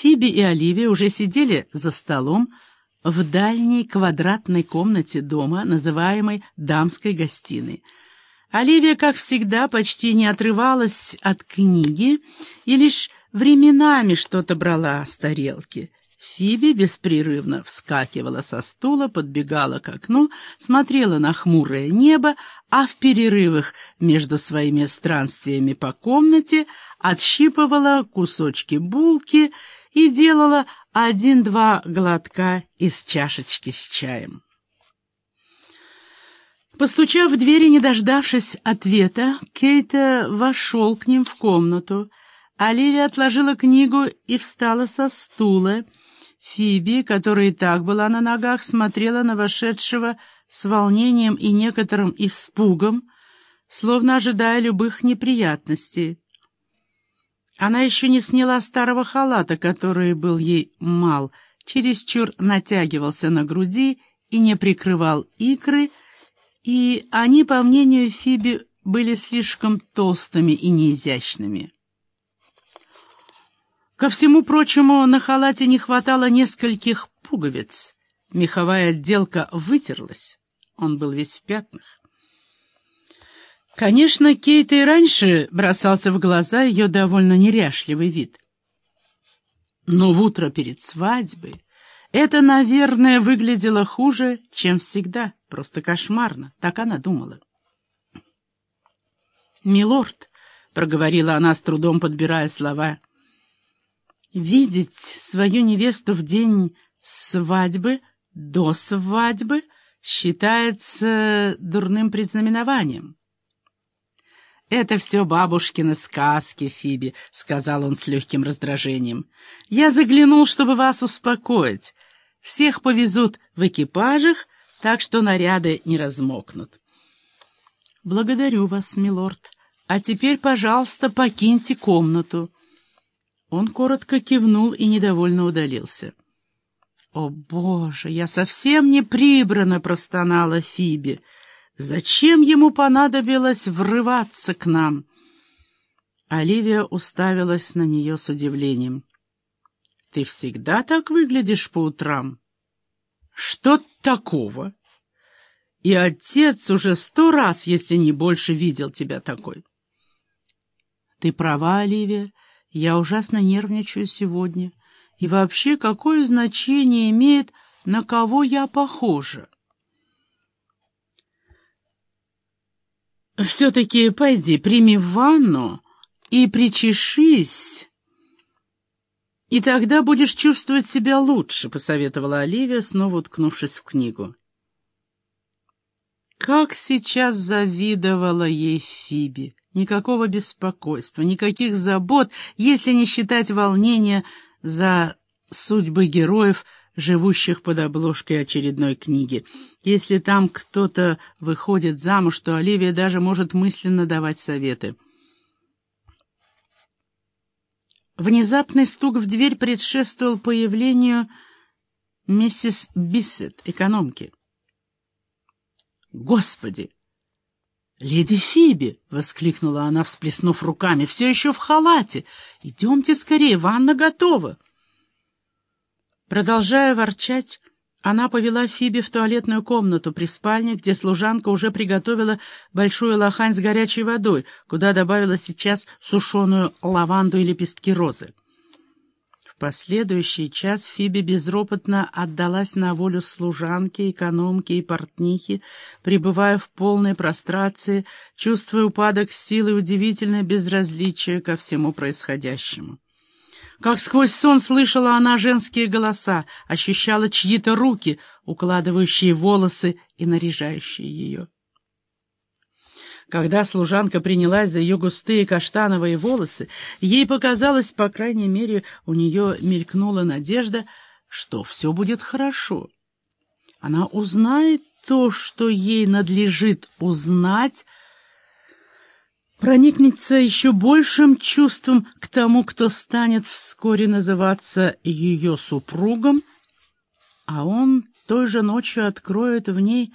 Фиби и Оливия уже сидели за столом в дальней квадратной комнате дома, называемой «дамской гостиной». Оливия, как всегда, почти не отрывалась от книги и лишь временами что-то брала с тарелки. Фиби беспрерывно вскакивала со стула, подбегала к окну, смотрела на хмурое небо, а в перерывах между своими странствиями по комнате отщипывала кусочки булки и делала один-два глотка из чашечки с чаем. Постучав в дверь и не дождавшись ответа, Кейта вошел к ним в комнату. Оливия отложила книгу и встала со стула. Фиби, которая и так была на ногах, смотрела на вошедшего с волнением и некоторым испугом, словно ожидая любых неприятностей. Она еще не сняла старого халата, который был ей мал, чересчур натягивался на груди и не прикрывал икры, и они, по мнению Фиби, были слишком толстыми и неизящными. Ко всему прочему, на халате не хватало нескольких пуговиц. Меховая отделка вытерлась, он был весь в пятнах. Конечно, Кейт и раньше бросался в глаза ее довольно неряшливый вид. Но в утро перед свадьбой это, наверное, выглядело хуже, чем всегда, просто кошмарно, так она думала. «Милорд», — проговорила она с трудом, подбирая слова, — «видеть свою невесту в день свадьбы, до свадьбы, считается дурным предзнаменованием». «Это все бабушкины сказки, Фиби», — сказал он с легким раздражением. «Я заглянул, чтобы вас успокоить. Всех повезут в экипажах, так что наряды не размокнут». «Благодарю вас, милорд. А теперь, пожалуйста, покиньте комнату». Он коротко кивнул и недовольно удалился. «О, Боже, я совсем не прибрана!» — простонала Фиби. Зачем ему понадобилось врываться к нам? Оливия уставилась на нее с удивлением. — Ты всегда так выглядишь по утрам? — Что такого? И отец уже сто раз, если не больше, видел тебя такой. — Ты права, Оливия, я ужасно нервничаю сегодня. И вообще, какое значение имеет, на кого я похожа? — «Все-таки пойди, прими ванну и причешись, и тогда будешь чувствовать себя лучше», — посоветовала Оливия, снова уткнувшись в книгу. Как сейчас завидовала ей Фиби! Никакого беспокойства, никаких забот, если не считать волнения за судьбы героев — живущих под обложкой очередной книги. Если там кто-то выходит замуж, то Оливия даже может мысленно давать советы. Внезапный стук в дверь предшествовал появлению миссис Биссет, экономки. «Господи! Леди Фиби!» — воскликнула она, всплеснув руками. «Все еще в халате! Идемте скорее, ванна готова!» Продолжая ворчать, она повела Фиби в туалетную комнату при спальне, где служанка уже приготовила большую лохань с горячей водой, куда добавила сейчас сушеную лаванду и лепестки розы. В последующий час Фиби безропотно отдалась на волю служанки, экономки и портнихи, пребывая в полной прострации, чувствуя упадок силы и удивительное безразличие ко всему происходящему. Как сквозь сон слышала она женские голоса, ощущала чьи-то руки, укладывающие волосы и наряжающие ее. Когда служанка принялась за ее густые каштановые волосы, ей показалось, по крайней мере, у нее мелькнула надежда, что все будет хорошо. Она узнает то, что ей надлежит узнать, проникнется еще большим чувством к тому, кто станет вскоре называться ее супругом, а он той же ночью откроет в ней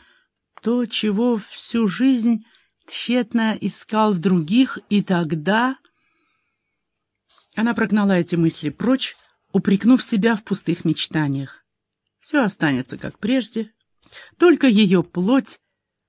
то, чего всю жизнь тщетно искал в других, и тогда... Она прогнала эти мысли прочь, упрекнув себя в пустых мечтаниях. Все останется как прежде, только ее плоть